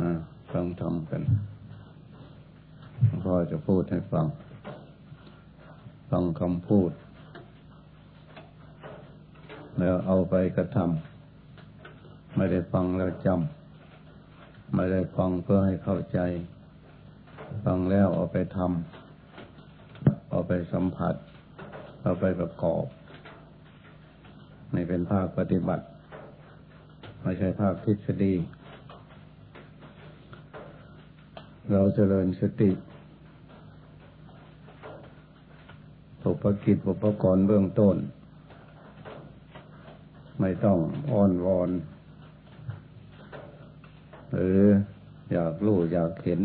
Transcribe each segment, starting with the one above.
นะฟังทำกันพ่อจะพูดให้ฟัง ฟังคำพูด แล้วเอาไปกระทำไม่ได้ฟังแล้วจำไม่ได้ฟังเพื่อให้เข้าใจ ฟังแล้วเอาไปทำเอาไปสัมผัส เอาไปประกอบไม่เป็นภาคปฏิบัติ ไม่ใช่ภาคทฤษฎี เราเจริญสติปุปกิจปุปกรณ์เบื้องต้น ไม่ต้องอ้อนวอนหรืออยากรู้อยากเห็น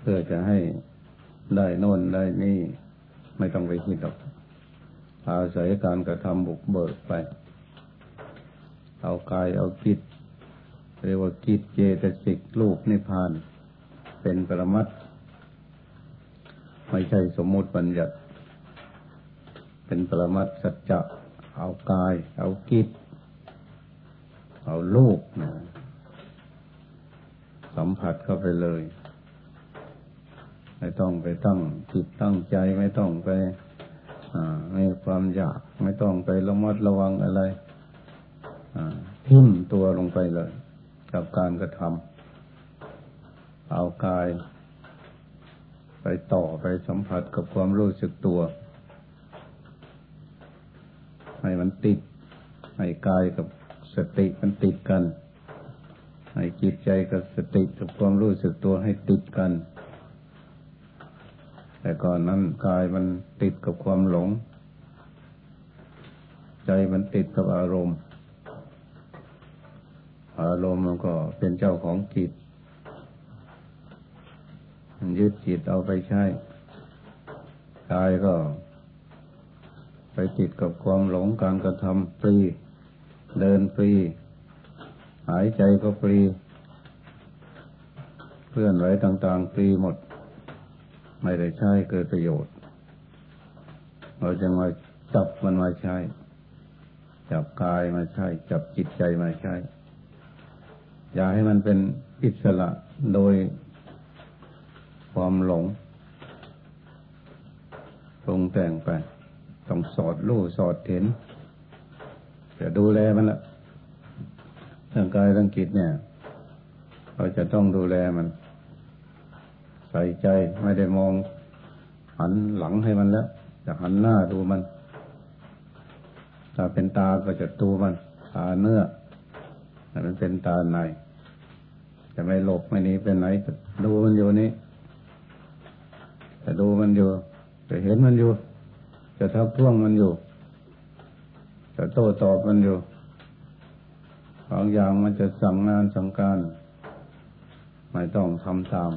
เพื่อจะให้ได้นนได้นี่ ไม่ต้องไปคิดหรอก อาศัยการกระทำบุกเบิกไป เอากายเอาจิต เรียกว่ากิจเจตสิกรูปนิพพาน เป็นปรมัตไม่ใช่สมมุติบัญญัติ เป็นปรมัตสัจจะเอากาย เอากิจเอาลูกนะสัมผัสเข้าไปเลย ไม่ต้องไปตั้งจิตตั้งใจไม่ต้องไปมีความอยากไม่ต้องไประมัดระวังอะไรทิ้มตัวลงไปเลย กับการกระทำเอากาย ไปต่อไปสัมผัสกับความรู้สึกตัว ให้มันติด ให้กายกับสติมันติดกัน ให้จิตใจกับสติกับความรู้สึกตัวให้ติดกัน แต่ก่อนนั้นกายมันติดกับความหลง ใจมันติดกับอารมณ์ อารมณ์มันก็เป็นเจ้าของจิตยึดจิตเอาไปใช้กายก็ ไปติดกับความหลงการกระทำฟรี เดินฟรี หายใจก็ฟรี เพื่อนไหวต่างๆฟรีหมด ไม่ได้ใช้เกิดประโยชน์ เราจะมาจับมันมาใช้ จับกายมาใช้ จับจิตใจมาใช้ อย่าให้มันเป็นอิสระโดยความหลงปรุงแต่งไป ต้องสอดรู้สอดเห็นจะดูแลมันละร่างกายร่างจิตเนี่ย เราจะต้องดูแลมัน ใส่ใจไม่ได้มอง หันหลังให้มันแล้วจะหันหน้าดูมัน ถ้าเป็นตาก็จะดูมัน ตาเนื้อถ้ามันเป็นตาใน จะไม่หลบไม่หนีไปไหนดูมันอยู่นี่จะดูมันอยู่ จะเห็นมันอยู่ จะทับท่วงมันอยู่ จะโต้ตอบมันอยู่บางอย่างมันจะสั่งงานสั่งการ ไม่ต้องทำตาม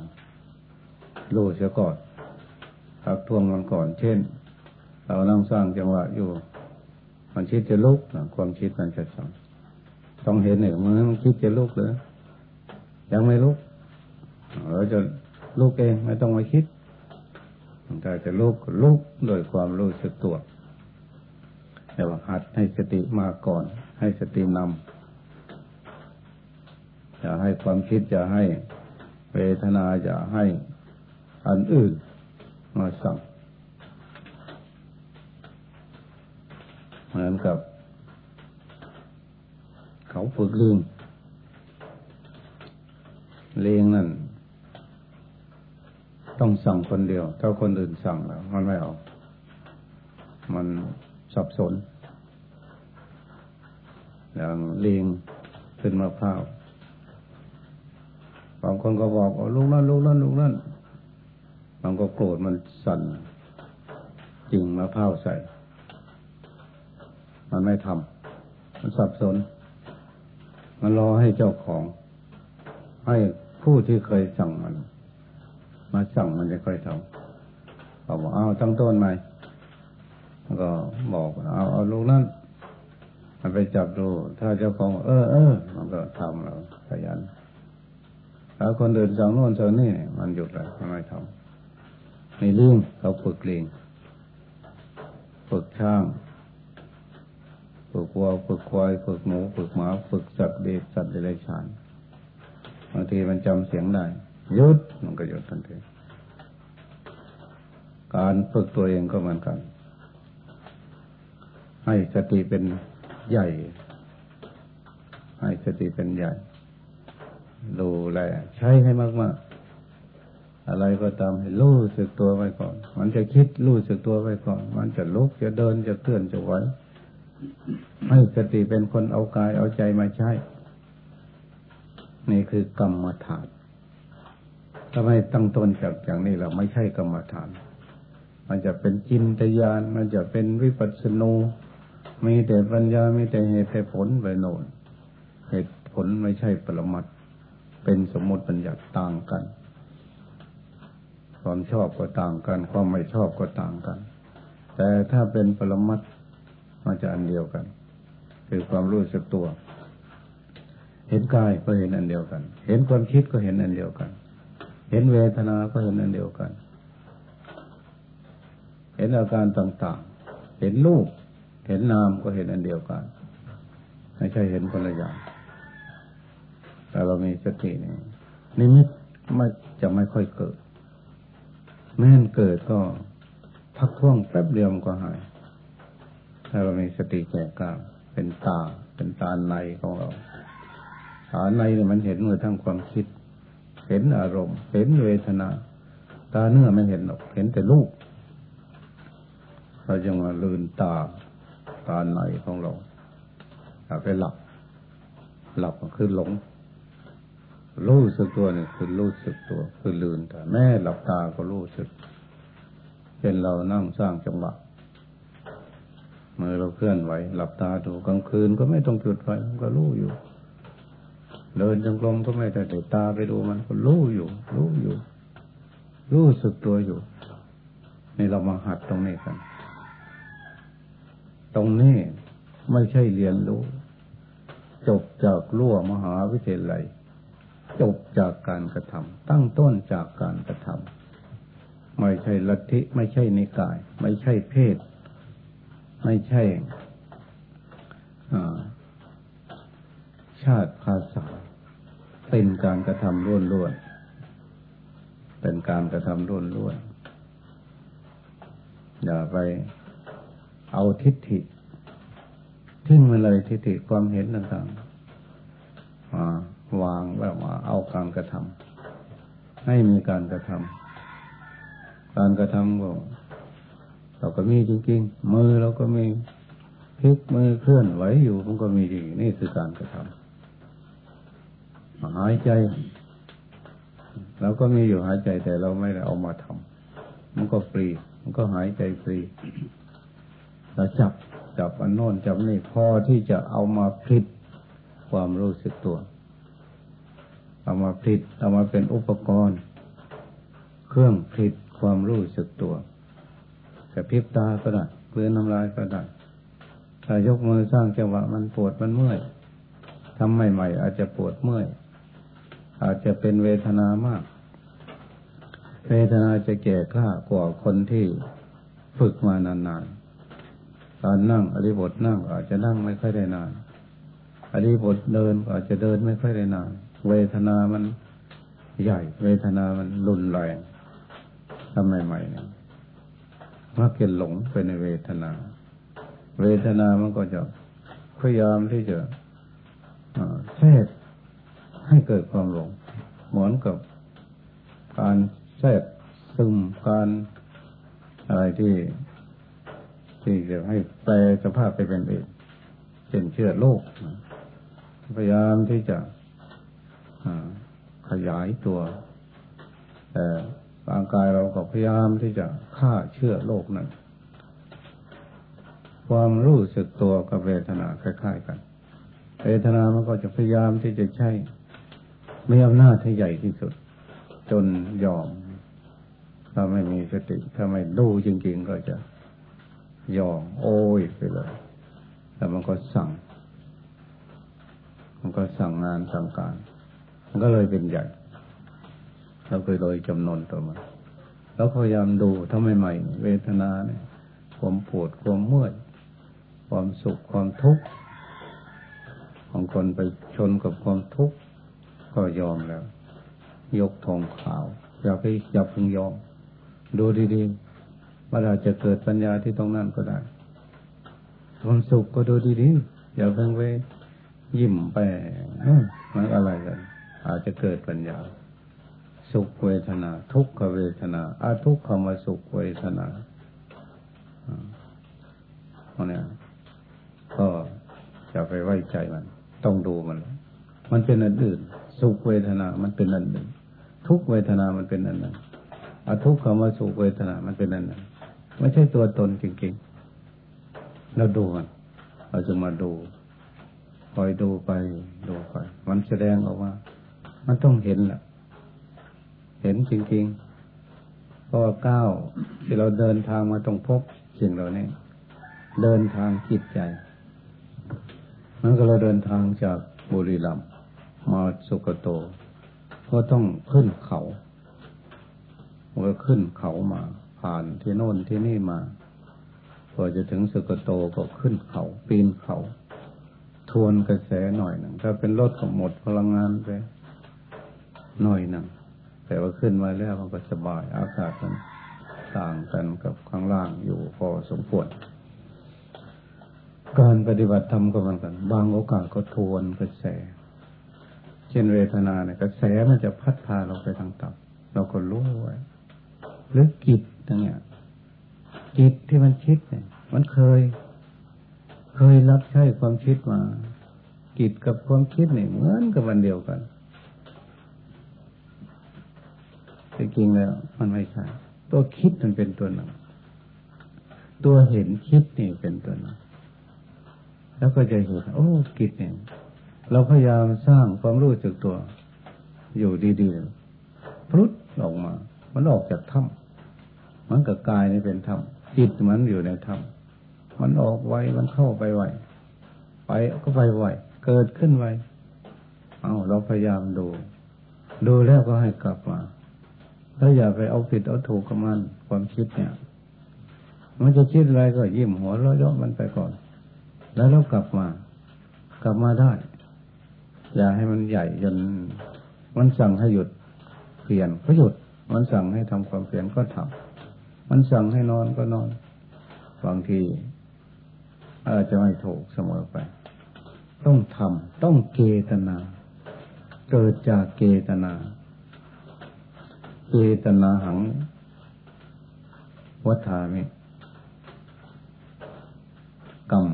รู้เสียก่อนทักท่วงมันก่อน เช่น เรานั่งสร้างจังหวะอยู่ มันคิดจะลุกความคิดมันจะสั่งต้องเห็นเนี่ยมันคิดจะลุกเลย ยังไม่ลุกเราจะลุกเองไม่ต้องมาคิดถ้าจะลุกลุกโดยความรู้สึกตัวแต่ว่าหัดให้สติมาก่อน ให้สตินำจะให้ความคิดจะให้เวทนาจะให้อันอื่นมาสั่งเหมือนกับ เขาฝึกลิง เลี้ยงนั่นต้องสั่งคนเดียว ถ้าคนอื่นสั่งแล้ว มันไม่เอา มันสับสน อย่างเลี้ยงขึ้นมาพร้าวบางคนก็บอกลูกนั่นลูกนั่นลูกนั่นบางก็โกรธมันสั่นจริงมาพร้าวใส่ มันไม่ทำมันสับสน มันรอให้เจ้าของ ให้ ผู้ที่เคยสั่งมัน มาสั่งมันจะค่อยทำเขาบอกเอาตั้งต้นใหม่ก็บอกเอาเอาลูกนั้นมันไปจับดู ถ้าเจ้าของ เออเออมันก็ทำเราขยันถ้าคนเดินสั่งโน่นสั่งนี่มันหยุดเลยไม่ทำในเรื่องเขาฝึกเลียงฝึกช่างฝึกวัวฝึกควายฝึกหมูฝึกหมาฝึกสัตว์เด็กสัตว์เดรัจฉาน บางทีมันจำเสียงได้หยุดมันก็หยุดทันทีการฝึกตัวเองก็เหมือนกัน ให้สติเป็นใหญ่ ให้สติเป็นใหญ่ ดูแลใช้ให้มาก ๆ อะไรก็ตามให้รู้สึกตัวไว้ก่อน มันจะคิดรู้สึกตัวไว้ก่อน มันจะลุกจะเดินจะเคลื่อนจะไหวให้สติเป็นคนเอากายเอาใจมาใช้ นี่คือกรรมฐานทำไมตั้งต้นจากอย่างนี้เราไม่ใช่กรรมฐาน มันจะเป็นจินตยาน มันจะเป็นวิปัสสนูมีแต่ปัญญามีแต่เหตุแต่ผลไปโน่นเหตุผลไม่ใช่ปรมัตเป็นสมมติปัญญาต่างกัน ความชอบก็ต่างกัน ความไม่ชอบก็ต่างกัน แต่ถ้าเป็นปรมัตมันจะอันเดียวกัน คือความรู้สึกตัว เห็นกายก็เห็นอันเดียวกัน เห็นความคิดก็เห็นอันเดียวกัน เห็นเวทนา ก็เห็นอันเดียวกัน เห็นอาการต่างๆ เห็นรูป เห็นนามก็เห็นอันเดียวกัน ไม่ใช่เห็นคนละอย่าง แต่เรามีสตินี่นิมิตไม่จะไม่ค่อยเกิด แม้นเกิดก็พักท่วงแป๊บเดียวมันก็หาย ถ้าเรามีสติแก่กล้าเป็นตา เป็นตาในของเรา ตาในเนี่ยมันเห็นเมื่อทั้งความคิด เห็นอารมณ์ เห็นเวทนา ตาเนื้อไม่เห็นหรอก เห็นแต่รูปเราจะมาลืนตา ตาในของเราถ้าไปหลับ หลับก็คือหลง รู้สึกตัวเนี่ยคือรู้สึกตัว คือลืนแต่แม่หลับตาก็รู้สึกเป็นเรานั่งสร้างจังหวะมือเราเคลื่อนไหว หลับตาดูกลางคืนก็ไม่ต้องจุดไฟก็รู้อยู่ เดินจงกรมก็ไม่ได้แต่ตาไปดูมันก็รู้อยู่ รู้อยู่ รู้สึกตัวอยู่ นี่เรามาหัดตรงนี้กัน ตรงนี้ไม่ใช่เรียนรู้ จบจากรั้วมหาวิทยาลัย จบจากการกระทำตั้งต้นจากการกระทำไม่ใช่ลัทธิไม่ใช่นิกาย ไม่ใช่เพศ ไม่ใช่ชาติภาษา เป็นการกระทำล้วนล้วนเป็นการกระทำล้วนล้วนอย่าไปเอาทิฏฐิ ทิ้งไปเลยทิฏฐิความเห็นต่างๆมาวางแล้วมาเอาการกระทำให้มีการกระทำการกระทำก็เราก็มีจริงๆมือเราก็มีพลิกมือเคลื่อนไหวอยู่มันก็มีจริงนี่คือการกระทำ หายใจเราก็มีอยู่หายใจแต่เราไม่ได้เอามาทำมันก็ฟรี มันก็หายใจฟรีเราจับจับอันโน้นจับนี่พอที่จะเอามาพลิกความรู้สึกตัว เอามาพลิกเอามาเป็นอุปกรณ์ เครื่องพลิกความรู้สึกตัวกระพริบตาก็ได้เพื่อนน้ำลายก็ได้ถ้ายกมือสร้างจังหวะมันปวดมันเมื่อยทำใหม่ๆอาจจะปวดเมื่อย อาจจะเป็นเวทนามาก เวทนาจะแก่กล้ากว่าคนที่ฝึกมานานๆตอนนั่งอริบทนั่งอาจจะนั่งไม่ค่อยได้นานอริบทเดินอาจจะเดินไม่ค่อยได้นาน เวทนามันใหญ่ เวทนามันรุนแรงทำใหม่ๆเนี่ยมักจะหลงไปในเวทนา เวทนามันก็จะพยายามที่จะแทรก ให้เกิดความหลง เหมือนกับการแทรกซึมการอะไรที่ ที่จะให้แปลสภาพไปเป็นเองเช่นเชื่อโลก พยายามที่จะขยายตัว แต่ร่างกายเราก็พยายามที่จะฆ่าเชื่อโลกนั้นความรู้สึกตัวกับเวทนาคล้ายๆกัน เวทนามันก็จะพยายามที่จะใช้ ม่อำนาจที่ใหญ่ที่สุด จนยอม ถ้าไม่มีสติ ถ้าไม่ดูจริง ๆ ก็จะยอม โอ้ยไปเลยแล้วมันก็สั่ง มันก็สั่งงานสั่งการ มันก็เลยเป็นใหญ่เราเคยโดยจำนวนตัวมาเราพยายามดูทำไมใหม่เวทนาเนี่ยความปวดความเมื่อยความสุขความทุกข์ของคนไปชนกับความทุกข์ ก็ยอมแล้ว ยกทองขาว อย่าไปอย่าพึงยอม ดูดีๆว่าเราจะเกิดปัญญาที่ตรงนั้นก็ได้ความสุขก็ดูดีๆอย่าเพิ่งไปยิ้มไปมันอะไรกันอาจจะเกิดปัญญา สุขเวทนา ทุกขเวทนาอาทุกขมาสุขเวทนาเพราะนี้ก็จะไปไว้ใจมัน ต้องดูมัน มันเป็นอันอื่น สุขเวทนา มันเป็นอันหนึ่ง ทุกเวทนา มันเป็นอันหนึ่งอทุกขมาสุขเวทนา มันเป็นอันหนึ่ง ไม่ใช่ตัวตนจริงๆ เราดูมันเราจะมาดูคอยดูไป ดูไป มันแสดงออกว่ามันต้องเห็นแหละเห็นจริงๆ เพราะว่าก้าวที่เราเดินทางมาต้องพบสิ่งเหล่านี้ เดินทางจิตใจ มันก็เราเดินทางจากบุรีรัมย์ มาสุกโต ก็ต้องขึ้นเขาก็ขึ้นเขามา ผ่านที่โน่นที่นี่มาพอจะถึงสุกโตก็ขึ้นเขาปีนเขา ทวนกระแสหน่อยหนึ่งถ้าเป็นรถก็หมดพลังงานไปหน่อยหนึ่งแต่ว่าขึ้นมาแล้วมันก็สบายอากาศมันต่างกันกับข้างล่างอยู่พอสมควรการปฏิบัติธรรมก็เหมือนกัน บางโอกาสก็ทวนกระแส เช่นเวทนาเนี่ยกระแสมันจะพัดพาเราไปทางต่ำเราก็รู้ไว้หรือกิจอย่างเงี้ยจิตที่มันคิดเนี่ย มันเคย เคยรับใช้ความคิดมากิจกับความคิดเนี่ยเหมือนกับวันเดียวกันแต่จริงแล้วมันไม่ใช่ตัวคิดมันเป็นตัวหนึ่งตัวเห็นคิดนี่เป็นตัวหนึ่งแล้วก็จะเห็นโอ้กิจเนี่ย เราพยายามสร้างความรู้สึกตัว อยู่ดีๆพรุดออกมา มันออกจากถ้ำมันกับกายนี่เป็นถ้ำจิตมันอยู่ในถ้ำมันออกไวมันเข้าไปไวไปก็ไปไวเกิดขึ้นไวเอาเราพยายามดู ดูแล้วก็ให้กลับมาแล้วอย่าไปเอาผิดเอาถูกกับมันความคิดเนี่ย มันจะคิดอะไรก็ยิ้มหัวเราะเยาะมันไปก่อน แล้วเรากลับมา กลับมาได้ อย่าให้มันใหญ่จนมันสั่งให้หยุดเปลี่ยนก็หยุด มันสั่งให้ทำความเปลี่ยนก็ทำมันสั่งให้นอนก็นอนบางทีอาจจะไม่ถูกเสมอไป ต้องทำต้องเกตนา เกิดจากเกตนาเกตนาหังวัฏามิกรรม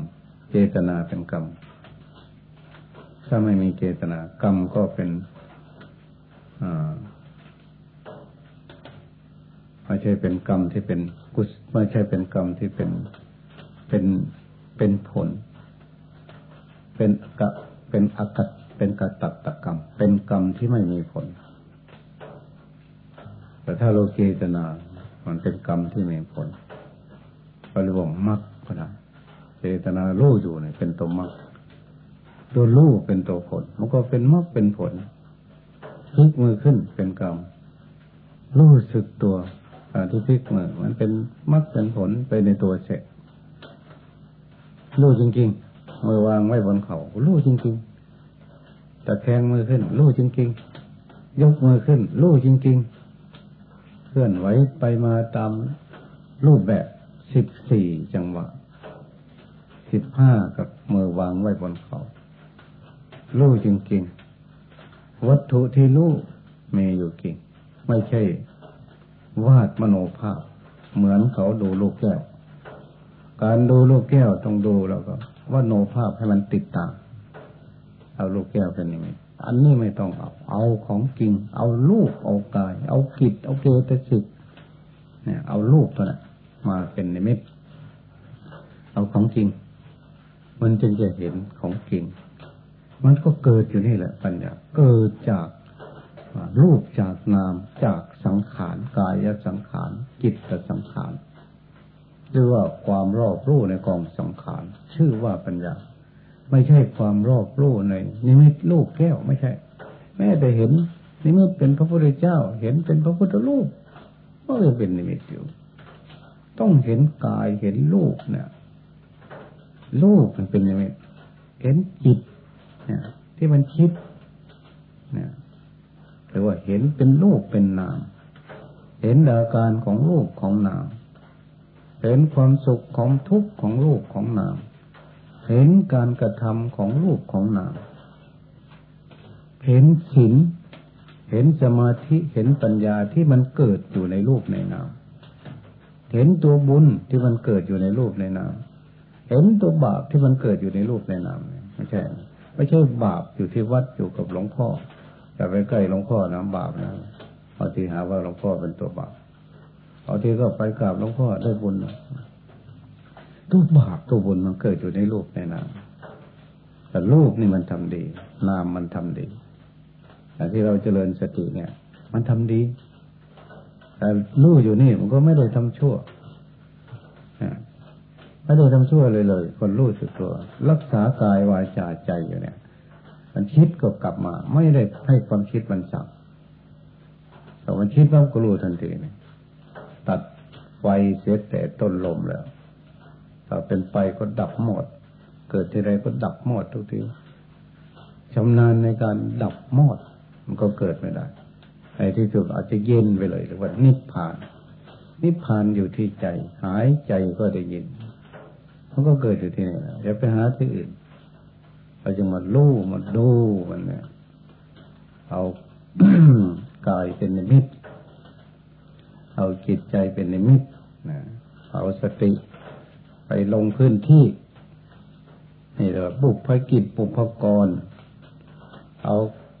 เจตนาเป็นกรรม ถ้าไม่มีเจตนากรรมก็เป็นไม่ใช่เป็นกรรมที่เป็นกุศไม่ใช่เป็นกรรมที่เป็นเป็นเป็นผล เป็นกะเป็นอากตเป็นกตัตกรรม เป็นกรรมที่ไม่มีผล แต่ถ้าเราเจตนา มันเป็นกรรมที่มีผลเราเรียกว่มักก็ได้เจตนาลู่อยู่เนี่ยเป็นตัวมรรค ตัวลู่เป็นตัวผล มันก็เป็นมรรคเป็นผลพลิกมือขึ้นเป็นกรรมรู้สึกตัวที่พลิกมือมันเป็นมรรคเป็นผลไปในตัวเสร็จรู้จริงๆมือวางไว้บนเขาลู่จริงๆตะแคงมือขึ้นลู่จริงๆ ยกมือขึ้นลู่จริงๆ เคลื่อนไหวไปมาตามรูปแบบสิบสี่จังหวะสิบห้ากับมือวางไว้บนเขา รู้จริงๆ วัตถุที่รู้มีอยู่จริง ไม่ใช่ วาดมโนภาพ เหมือนเขาดูลูกแก้ว การดูลูกแก้วต้องดูแล้วก็ว่าโนภาพให้มันติดตาม เอาลูกแก้วเป็นยังไงอันนี้ไม่ต้องเอา เอาของจริง เอาลูกเอากาย เอากิจเอาเกตสิกเนี่ย เอาลูกตัวนั้นมาเป็นนิมิต เอาของจริง มันจึงจะเห็นของจริง มันก็เกิดอยู่นี่แหละปัญญา เกิดจากรูปจากนามจากสังขารกายสังขารจิตสังขารหรือว่าความรอบรู้ในกองสังขารชื่อว่าปัญญา ไม่ใช่ความรอบรู้ในนิมิตลูกแก้วไม่ใช่ แม้แต่เห็นนิมิตเป็นพระพุทธเจ้า เห็นเป็นพระพุทธรูปก็ยังเป็นนิมิตอยู่ ต้องเห็นกายเห็นรูปเนี่ยรูปมันเป็นยังไงเห็นจิต เนี่ย ที่มันคิด เนี่ยกรือว่าเห็นเป็นรูปเป็นนาม เห็นอาการของรูปของนาม เห็นความสุขของทุกข์ของรูปของนาม เห็นการกระทำของรูปของนาม เห็นศีลเห็นสมาธิเห็นปัญญาที่มันเกิดอยู่ในรูปในนาม เห็นตัวบุญที่มันเกิดอยู่ในรูปในนาม เห็นตัวบาปที่มันเกิดอยู่ในรูปในนามไม่ใช่ ไม่ใช่บาปอยู่ที่วัดอยู่กับหลวงพ่อแต่ไปใกล้หลวงพ่อนะบาปนะเอาที่หาว่าหลวงพ่อเป็นตัวบาปเอาที่ก็ไปกราบหลวงพ่อได้บุญตัวบาปตัวบุญมันเกิดอยู่ในรูปในนามแต่รูปนี่มันทำดี นามมันทำดีแต่ที่เราเจริญสติเนี่ย มันทำดี แต่รู้อยู่นี่มันก็ไม่ได้ทำชั่ว ไม่ได้ทำชั่วเลยเลย คนรู้สึกตัว รักษากายวาจาใจอยู่เนี่ย มันคิดก็กลับมา ไม่ได้ให้ความคิดมันสั่งแต่มันคิดแล้วก็รู้ทันทีเนี่ยตัดไฟเสียแต่ต้นลมแล้วถ้าเป็นไฟก็ดับหมด เกิดที่ไรก็ดับหมดทุกทีชำนาญในการดับหมด มันก็เกิดไม่ได้ไอ้ที่สุดอาจจะเย็นไปเลยหรือว่านิพพาน นิพพานอยู่ที่ใจ หายใจก็ได้ยิน มันก็เกิดอยู่ที่นี่อย่าไปหาที่อื่นเราจะมาลู่มาดูมันเนี่ย เอากายเป็นนิมิต เอาจิตใจเป็นนิมิตนะเอาสติไปลงพื้นที่นี่เราบุกภกิจปุพกร เอา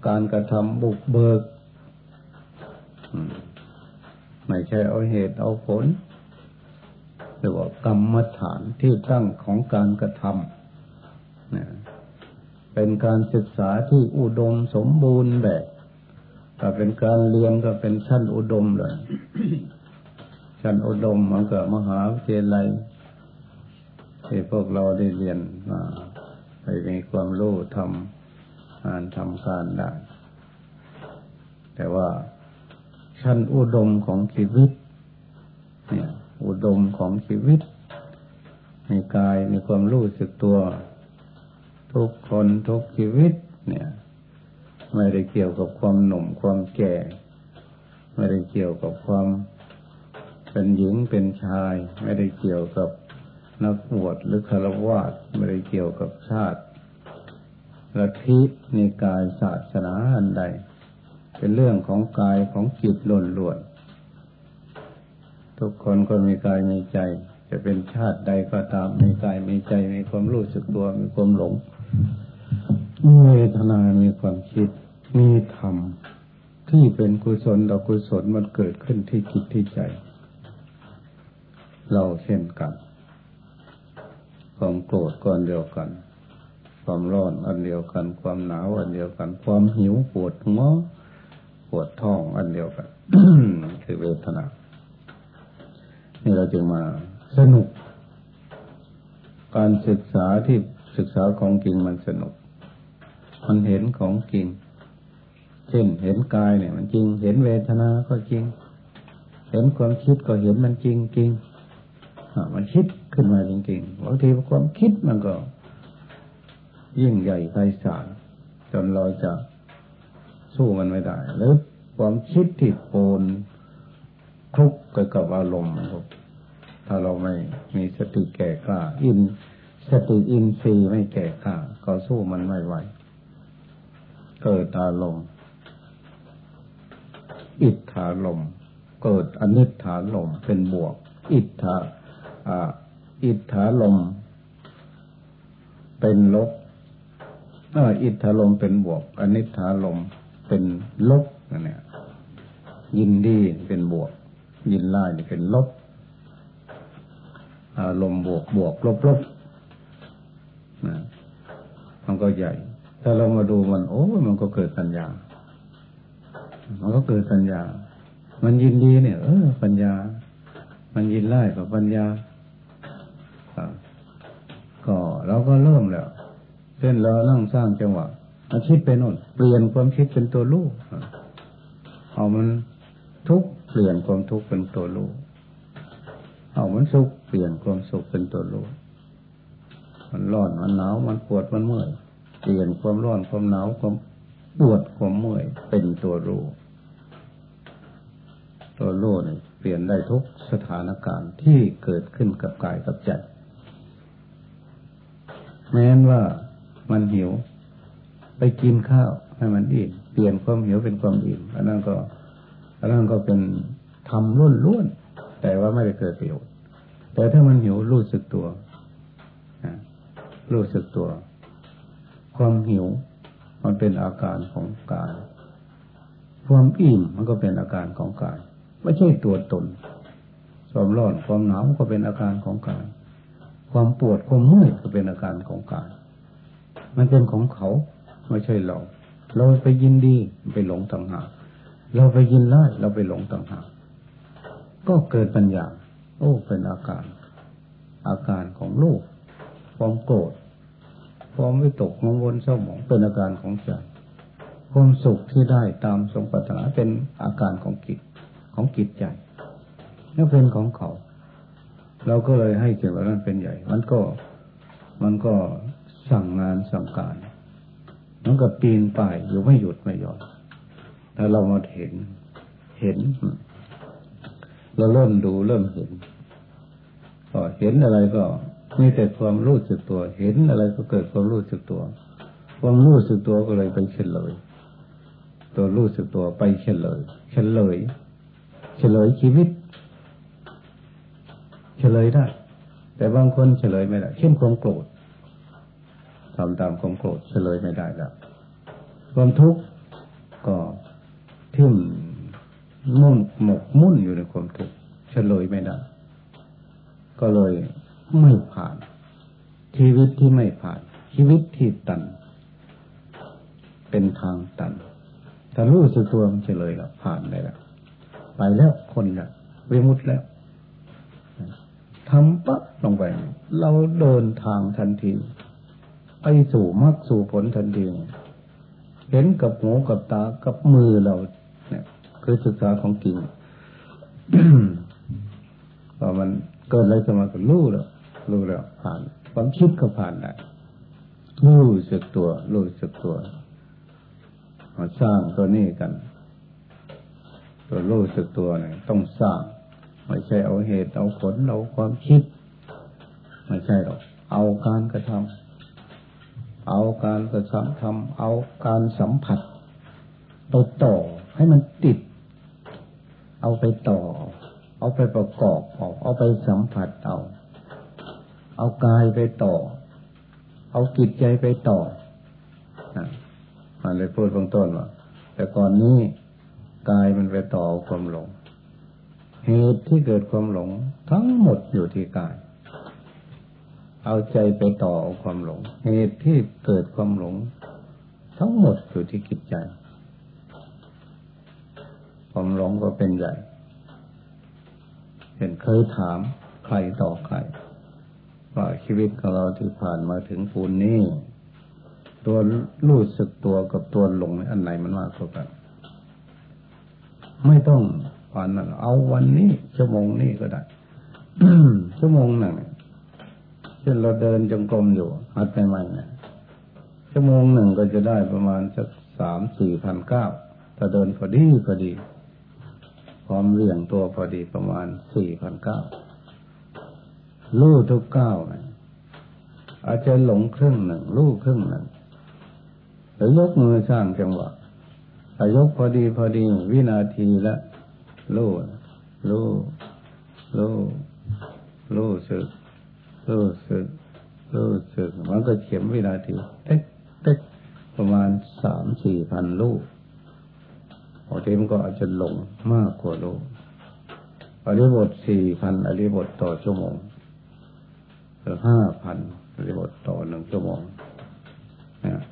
การกระทำบุกเบิกไม่ใช่เอาเหตุเอาผล หรือว่ากรรมฐานที่ตั้งของการกระทำนะเป็นการศึกษาที่อุดมสมบูรณ์แบบถ้าเป็นการเรียนก็เป็นชั้นอุดมเลยชั้นอุดมมันก็มหาวิทยาลัยที่พวกเราได้เรียนมาไปมีความรู้ทำงานทำการได้ แต่ว่าชั้นอุดมของชีวิต เนี่ย อุดมของชีวิตมีกายมีความรู้สึกตัว ทุกคนทุกชีวิต เนี่ย ไม่ได้เกี่ยวกับความหนุ่มความแก่ ไม่ได้เกี่ยวกับความเป็นหญิงเป็นชาย ไม่ได้เกี่ยวกับนักบวชหรือคารวะไม่ได้เกี่ยวกับชาติลัทธิในกายศาสนาอันใด เป็นเรื่องของกายของจิตล้วนล้วน ทุกคนก็มีกายมีใจ จะเป็นชาติใดก็ตามมีกายมีใจมีความรู้สึกตัวมีความหลงมีเวทนา มีความคิด มีธรรมที่เป็นกุศลต่อกุศลมันเกิดขึ้นที่จิตที่ใจ เราเช่นกันความโกรธก้อนเดียวกัน ความร้อนอันเดียวกัน ความหนาวอันเดียวกัน ความหิวปวดหัวปวดท้องอันเดียวกัน คือเวทนา นี่เราจึงมาสนุก การศึกษาที่ศึกษาของจริงมันสนุก มันเห็นของจริง เช่นเห็นกายเนี่ย มันจริง เห็นเวทนาก็จริง เห็นความคิดก็เห็นมันจริงจริงมันคิดขึ้นมาจริงๆบางทีความคิดมันก็ ยิ่งใหญ่ไพศาลจนเราจะสู้มันไม่ได้ หรือความคิดที่โปนทุกข์กับอารมณ์ครับ ถ้าเราไม่มีสติแก่กล้า อิน สติอินทรีย์ไม่แก่กล้า ก็สู้มันไม่ไหว เกิดอารมณ์อิทธาลม เกิดอนิธาลมเป็นบวก อิทธาอิทธาลม เป็นลบอิทธาลมเป็นบวก อนิธาลมเป็นลบนั่นเนี่ยยินดีเป็นบวก ยินไล่เป็นลบ อารมณ์บวกบวกลบลบนะมันก็ใหญ่ ถ้าเรามาดูมัน โอ้มันก็เกิดปัญญา มันก็เกิดปัญญา มันยินดีเนี่ย เออ ปัญญา มันยินไล่กับปัญญาก็เราก็เริ่มแล้วเช่นเรานั่งสร้างจังหวะอาคิดไปโน่นเปลี่ยนความคิดเป็นตัวลูกเอามันทุกเปลี่ยนความทุกข์เป็นตัวลูกเอามันสุข ปลี่ยนความสุขเป็นตัวลูกมันร้อนมันหนาวมันปวดมันเมื่อยเปลี่ยนความร้อนความหนาวความปวดความเมื่อยเป็นตัวรู้ตัวรู้เนี่ยเปลี่ยนได้ทุกสถานการณ์ที่เกิดขึ้นกับกายกับใจแม้นว่ามันหิว ไปกินข้าวให้มันอิ่มเปลี่ยนความหิวเป็นความอิ่มอันนั้นก็อันนั้นก็เป็นทำล้วนล้วนแต่ว่าไม่ได้เกิดประโยชน์ แต่ถ้ามันหิวรู้สึกตัวรู้สึกตัว ความหิว มันเป็นอาการของกาย ความอิ่มมันก็เป็นอาการของกาย ไม่ใช่ตัวตนความร้อนความหนาวก็เป็นอาการของกาย ความปวดความเมื่อยก็เป็นอาการของกาย มันเป็นของเขาไม่ใช่เรา เราไปยินดีไปหลงต่างหาก เราไปยินร้ายเราไปหลงต่างหาก ก็เกิดปัญญา โอ้เป็นอาการ อาการของโลกความโกรธความวิตกกังวลเศร้าหมองเป็นอาการของใจความสุขที่ได้ตามสมปรารถนาเป็นอาการของกิจของกิจใจนั่นเป็นของเขา เราก็เลยให้เกี่ยวกับนั้นเป็นใหญ่ มันก็มันก็สั่งงานสั่งการมันก็ปีนป่ายอยู่ไม่หยุดไม่หย่อนถ้าเรามาเห็นเห็น เราเริ่มดูเริ่มเห็นก็เห็นอะไรก็มีแต่ความรู้สึกตัว เห็นอะไรก็เกิดความรู้สึกตัว ความรู้สึกตัวก็เลยไปเฉลย ตัวรู้สึกตัวไปเฉลยเฉลยเฉลยชีวิต เฉลยได้ แต่บางคนเฉลยไม่ได้ เช่นความโกรธทำตามความโกรธเฉลยไม่ได้แล้วความทุกข์ก็ทิ่ม มุ่นหมกมุ่นอยู่ในความทุกข์เฉลยไม่ได้ก็เลยไม่ผ่าน ชีวิตที่ไม่ผ่าน ชีวิตที่ตัน เป็นทางตันถ้ารู้สึกตัวมันเฉลยแล้วผ่านได้แล้วไปแล้วคนละวิมุตแล้วทำปั๊บลงไป เราเดินทางทันที ไปสู่มรรคสู่ผลทันที เห็นกับหูกับตากับมือเรา คือศึกษาของจริงพอมันเกิดอะไรขึ้นมาก็รู้แล้วรู้แล้วผ่าน ความคิดก็ผ่านได้รู้สึกตัวรู้สึกตัวมาสร้างตัวนี้กัน ตัวรู้สึกตัวเนี่ยต้องสร้าง ไม่ใช่เอาเหตุเอาผลเอาความคิด ไม่ใช่หรอกเอาการกระทำเอาการกระทำทำเอาการสัมผัสไปต่อให้มันติด เอาไปต่อ เอาไปประกอบออกเอาไปสัมผัสเอา เอากายไปต่อ เอาจิตใจไปต่อมันเลยพูดเบื้องต้นว่าแต่ก่อนนี้กายมันไปต่อความหลง เหตุที่เกิดความหลง ทั้งหมดอยู่ที่กาย เอาใจไปต่อความหลง เหตุที่เกิดความหลง ทั้งหมดอยู่ที่จิตใจ ความหลงก็เป็นใหญ่ เห็นเคยถามใครต่อใครว่าชีวิตของเราที่ผ่านมาถึงปูนนี้ ตัวรู้สึกตัวกับตัวหลงอันไหนมันมากกว่ากันไม่ต้องผ่านนั้นเอาวันนี้ชั่วโมงนี้ก็ได้ชั่วโมงหนึ่งเช่นเราเดินจงกรมอยู่หัดใหม่ๆเนี่ยชั่วโมงหนึ่งก็จะได้ประมาณสักสามสี่พันเก้าถ้าเดินพอดีพอดี พร้อมเรียงตัวพอดีประมาณสี่พันเก้ารู้ทุกเก้าอาจจะหลงครึ่งหนึ่งรู้ครึ่งหนึ่งหรือยกมือสร้างจังหวะถ้ายกพอดีพอดี วินาทีละรู้รู้รู้รู้สึกรู้สึกรู้สึกมันก็เขียนวินาทีเต๊กเต๊กประมาณสามสี่พันลู่ กพอทีมันก็อาจจะหลงมากกว่าลูกอริบทสี่พันอริบทต่อชั่วโมงหรือห้าพันอริบทต่อหนึ่งชั่วโมงนะ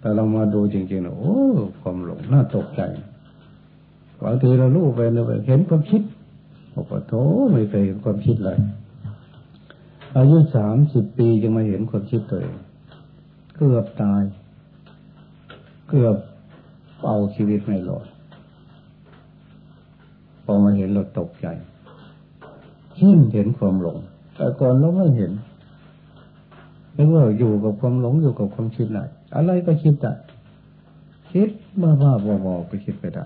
แต่เรามาดูจริงๆนะโอ้ความหลงน่าตกใจบางทีเราลูกไปเราไปเห็นความคิดบอกว่าโถไม่เคยเห็นความคิดเลยอายุสามสิบปียังมาเห็นความคิดตัวเองเกือบตาย เกือบ เอาชีวิตไม่รอดพอมาเห็นเราตกใจยิ่งเห็นความหลง แต่ก่อนเราไม่เห็นเรียกว่าอยู่กับความหลงอยู่กับความคิดไหนอะไรก็คิดได้คิดบ้าบ้าบอๆก็คิดไปได้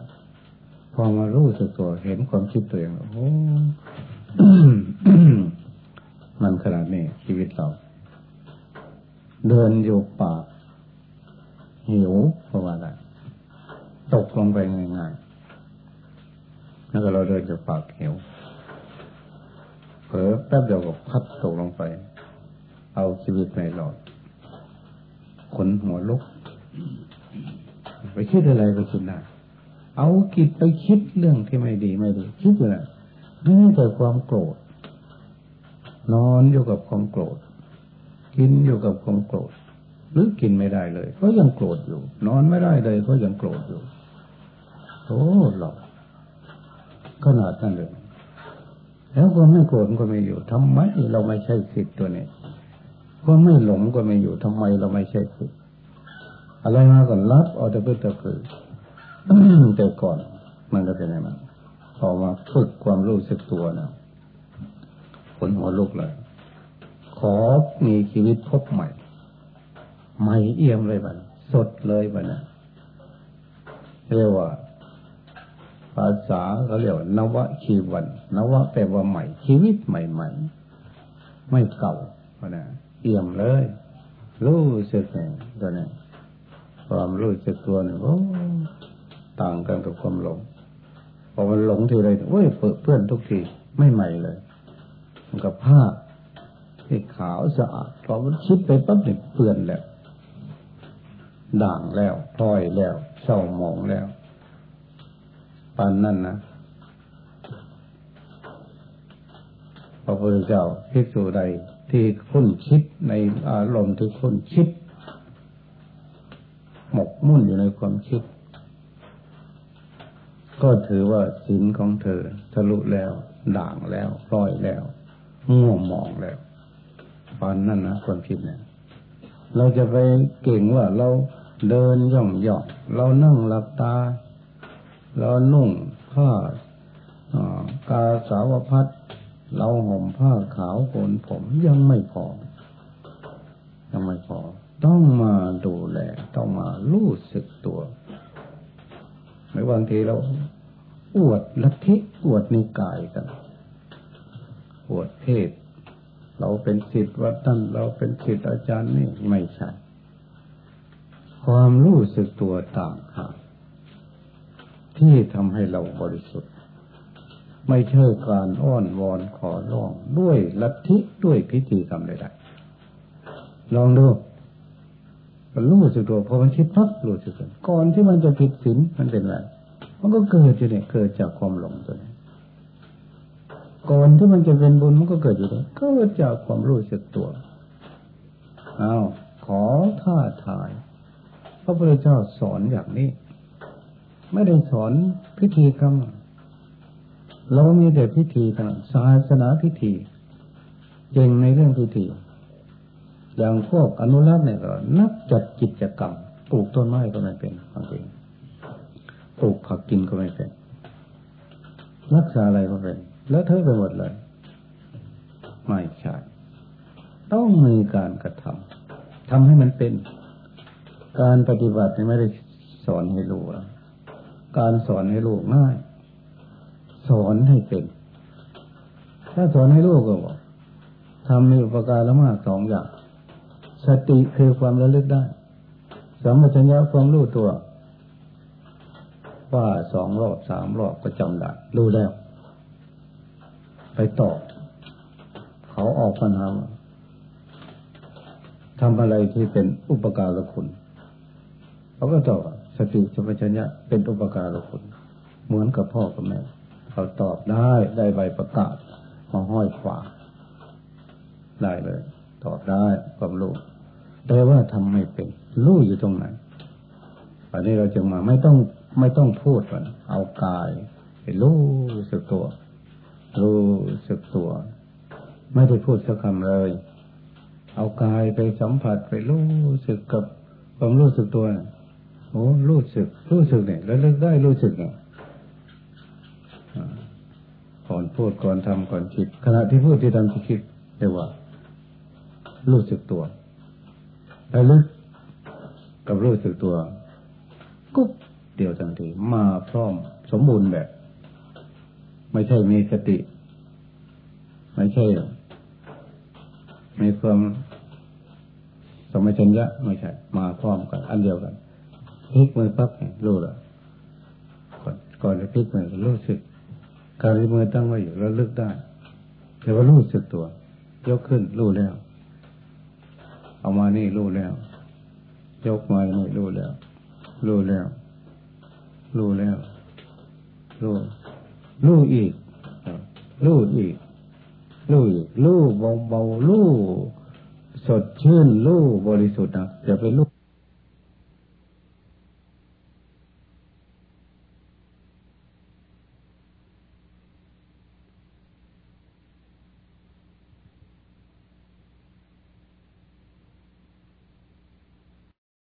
พอมารู้สึกตัวเห็นความคิดตัวเองโอ้มันขนาดนี้ชีวิตเรา เดินอยู่ป่าหิวเพราะว่าอะไรตกลงไปง่ายๆแล้วก็เราเดินอยู่ปากหิวเผลอแป๊บเดียวก็พัดตกลงไป เอาชีวิตไม่รอดขนหัวลุกไปคิดอะไรไปคิดได้เอากิจไปคิดเรื่องที่ไม่ดีไม่ดีคิดอะไรนี่แต่ความโกรธ นอนอยู่กับความโกรธ กินอยู่กับความโกรธ หรือกินไม่ได้เลยก็ยังโกรธอยู่ นอนไม่ได้เลยก็ยังโกรธอยู่โอ้หลอกขนาดนั้นเลยแล้วความไม่โกรธก็ไม่อยู่ทำไมเราไม่ใช่สิทธิ์ตัวนี้ วาไม่หลงก็ไม่อยู่ทำไมเราไม่ใช่สิทธิ์อะไรมาก่อนรับเอาแต่เพื่อต่คือแต่ก่อนมันก็เป็นอย่างนั้นพอมาฝึกความรู้สึกตัวนะผลหัวลุกเลย ขอมีชีวิตพบใหม่ ใหม่เอี่ยมเลยบันสดเลยบันนะเรียกว่า ภาษาเขาเรียกว่านวชีวันนวะแปลว่าใหม่ ชีวิตใหม่ๆไม่เก่านะ เอี่ยมเลย รู้สึกไงตัวนี้ความรู้สึกตัวเนี่ยโอ้ต่างกันกับความหลงพอมันหลงทีไรโอ้ยเปื้อนทุกทีไม่ใหม่เลย มันกับผ้าที่ขาวสะอาดพอมันคิดไปปั๊บเนี่ยเปื้อนแล้ว ด่างแล้วพลอยแล้วเศร้าหมองแล้วปานนั่นนะพระพุทธเจ้าพิสูจใด ที่คุ้นคิดในอารมณ์ที่คุ้นคิด หมกมุ่นอยู่ในความคิด ก็ถือว่าศีลของเธอทะลุแล้ว ด่างแล้วปล่อยแล้วง่วงมองแล้วตอนนั้นนะความคิดเนี่ยเราจะไปเก่งว่าเราเดินย่องย่องเรานั่งหลับตา เรานุ่งผ้ากาสาวพัด เราห่มผ้าขาวโกนผมยังไม่พอ ยังไม่พอ ต้องมาดูแล ต้องมารู้สึกตัวในบางทีเราอวดลัทธิอวดนิกายกันอวดเพศ เราเป็นศิษย์วัดท่านเราเป็นศิษย์อาจารย์นี่ไม่ใช่ ความรู้สึกตัวต่างหากที่ทำให้เราบริสุทธิ์ ไม่ใช่การอ้อนวอนขอร้องด้วยลัทธิด้วยพิธีกรรมใดๆลองดูมันรู้สึกตัวพอมันคิดพักรู้สึกตัวก่อนที่มันจะผิดศีลมันเป็นอะไรมันก็เกิดอยู่เนี่ยเกิดจากความหลงตัวนี้ก่อนที่มันจะเป็นบุญมันก็เกิดอยู่เนี่ยเกิดจากความรู้สึกตัวเอาขอท่าทาย พระพุทธเจ้าสอนอย่างนี้ ไม่ได้สอนพิธีกรรม เรามีแต่พิธีทางศาสนาพิธีเก่งในเรื่องพิธี อย่างพวกอนุรักษ์เนี่ยก็นักจัดกิจกรรมปลูกต้นไม้ก็ไม่เป็นบางทีปลูกผักกินก็ไม่เป็นรักษาอะไรก็เป็นแล้วเธอไปหมดเลย ไม่ใช่ต้องมีการกระทำทำให้มันเป็น การปฏิบัติไม่ได้สอนให้รู้การสอนให้รู้ง่าย สอนให้เป็น ถ้าสอนให้รู้ก็บอกทำมีอุปการละมากสองอย่าง สติคือความระลึกได้สัมปชัญญะความรู้ตัว ว่าสองรอบสามรอบก็จำได้รู้แล้ว ไปตอบเขาออกปัญหาทำอะไรที่เป็นอุปการะคุณเขาก็ตอบสติสัมปชัญญะเป็นอุปการะคุณ เหมือนกับพ่อกับแม่ เขาตอบได้ได้ใบประกาศมาห้อยขวาได้เลย ตอบได้ความรู้แต่ว่าทำไม่เป็นรู้อยู่ตรงไหนอันนี้เราจึงมาไม่ต้องไม่ต้องพูดกันเอากายไปรู้สึกตัว รู้สึกตัว ไม่ได้พูดสักคำเลย เอากายไปสัมผัสไปรู้สึกกับความรู้สึกตัวโอ้รู้สึกรู้สึกเนี่ยแล้วเลิกได้รู้สึกเนี่ย ก่อนพูดก่อนทำก่อนคิด ขณะที่พูดที่ทำที่คิดเรียกว่า รู้สึกตัวระลึกกับรู้สึกตัว กุ๊บเดียวทันทีมาพร้อมสมบูรณ์แบบ ไม่ใช่มีสติ ไม่ใช่มีความสมัยชัญญะไม่ใช่ มาพร้อมกัน อันเดียวกันพลิกมือปั๊บเนี่ยรู้ละก่อนก่อนจะพลิกมือรู้สึก การที่มือตั้งไว้อยู่แล้วลึกได้ แต่ว่ารู้สึกตัว ยกขึ้นรู้แล้ว เอามานี่รู้แล้ว ยกมานี่รู้แล้ว รู้แล้ว รู้แล้ว รู้ รู้อีก รู้อีก รู้อีก รู้เบาๆ รู้สดชื่น รู้บริสุทธิ์นะอย่าไปรู้